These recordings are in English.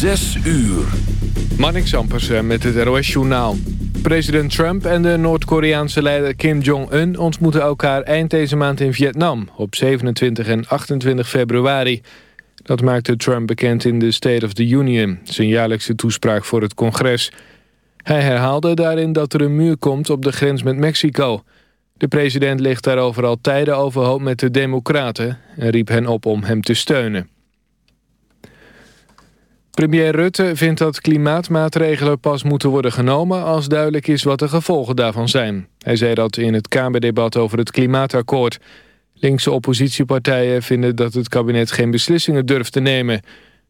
Zes uur. Marnik Zampersen met het ROS-journaal. President Trump en de Noord-Koreaanse leider Kim Jong-un... ontmoeten elkaar eind deze maand in Vietnam... op 27 en 28 februari. Dat maakte Trump bekend in de State of the Union... zijn jaarlijkse toespraak voor het congres. Hij herhaalde daarin dat er een muur komt op de grens met Mexico. De president ligt daarover al tijden overhoop met de democraten... en riep hen op om hem te steunen. Premier Rutte vindt dat klimaatmaatregelen pas moeten worden genomen... als duidelijk is wat de gevolgen daarvan zijn. Hij zei dat in het Kamerdebat over het klimaatakkoord. Linkse oppositiepartijen vinden dat het kabinet geen beslissingen durft te nemen.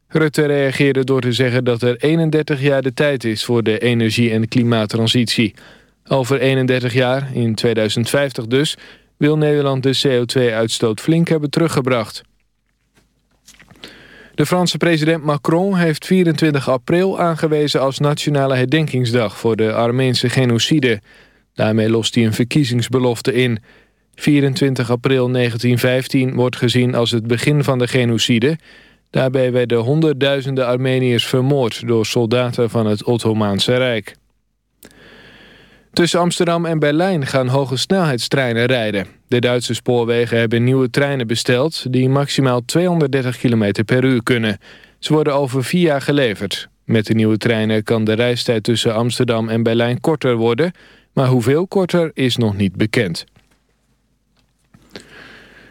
Rutte reageerde door te zeggen dat er 31 jaar de tijd is... voor de energie- en klimaattransitie. Over 31 jaar, in 2050 dus... wil Nederland de CO2-uitstoot flink hebben teruggebracht. De Franse president Macron heeft 24 april aangewezen als nationale herdenkingsdag voor de Armeense genocide. Daarmee lost hij een verkiezingsbelofte in. 24 april 1915 wordt gezien als het begin van de genocide. Daarbij werden honderdduizenden Armeniërs vermoord door soldaten van het Ottomaanse Rijk. Tussen Amsterdam en Berlijn gaan hoge snelheidstreinen rijden. De Duitse spoorwegen hebben nieuwe treinen besteld... die maximaal 230 km per uur kunnen. Ze worden over vier jaar geleverd. Met de nieuwe treinen kan de reistijd tussen Amsterdam en Berlijn korter worden... maar hoeveel korter is nog niet bekend.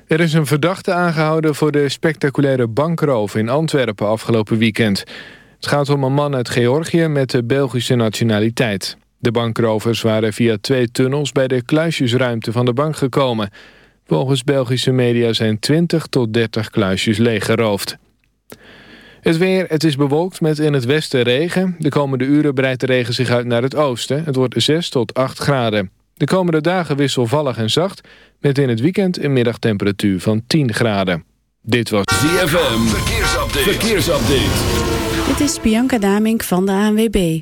Er is een verdachte aangehouden voor de spectaculaire bankroof in Antwerpen afgelopen weekend. Het gaat om een man uit Georgië met de Belgische nationaliteit. De bankrovers waren via twee tunnels bij de kluisjesruimte van de bank gekomen. Volgens Belgische media zijn 20 tot 30 kluisjes leeggeroofd. Het weer, het is bewolkt met in het westen regen. De komende uren breidt de regen zich uit naar het oosten. Het wordt 6 tot 8 graden. De komende dagen wisselvallig en zacht... met in het weekend een middagtemperatuur van 10 graden. Dit was ZFM, verkeersupdate. verkeersupdate. Dit is Bianca Damink van de ANWB.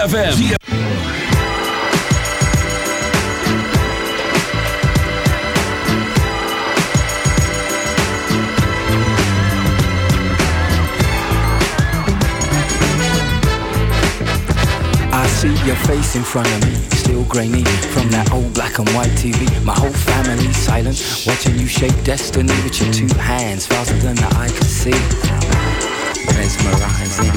ZFM. I see your face in front of me, still grainy from that old black and white TV. My whole family silent, watching you shape destiny with your two hands faster than the eye can see. Mesmerizing.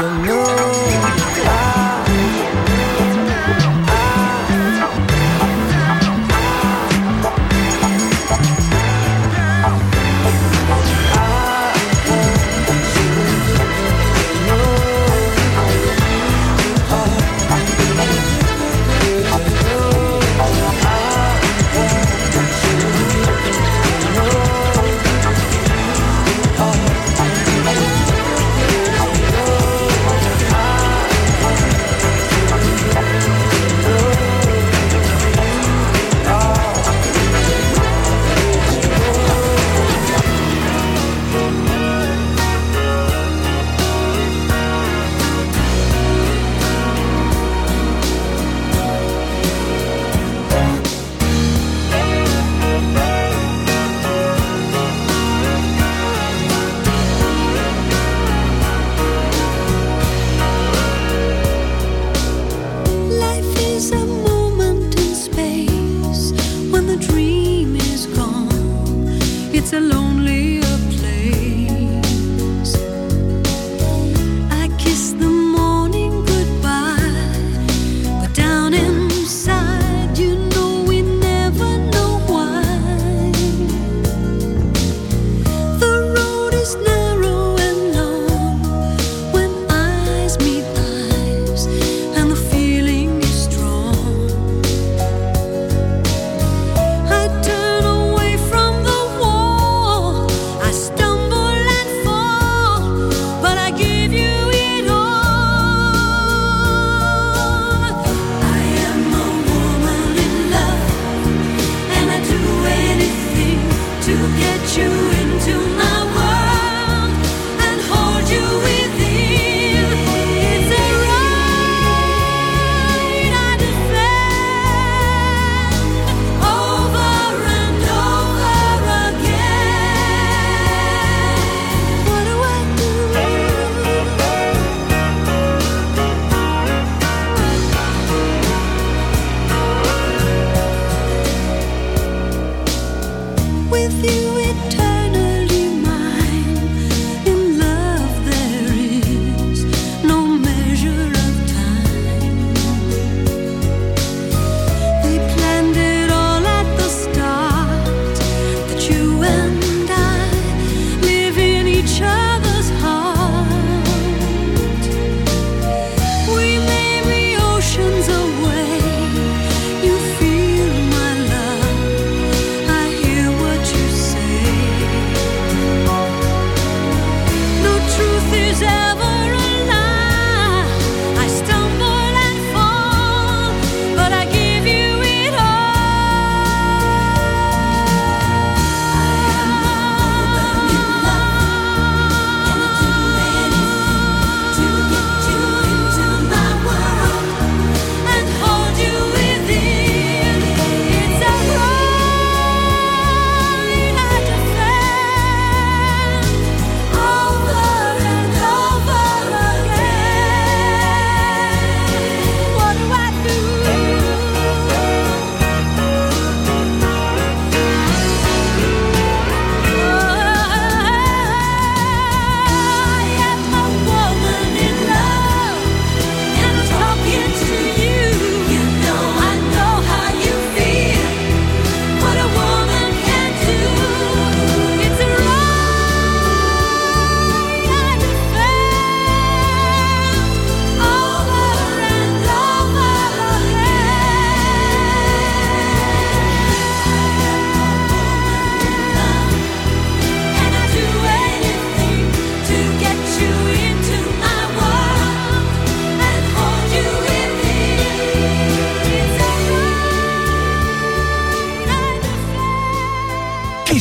you know.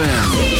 ZFM.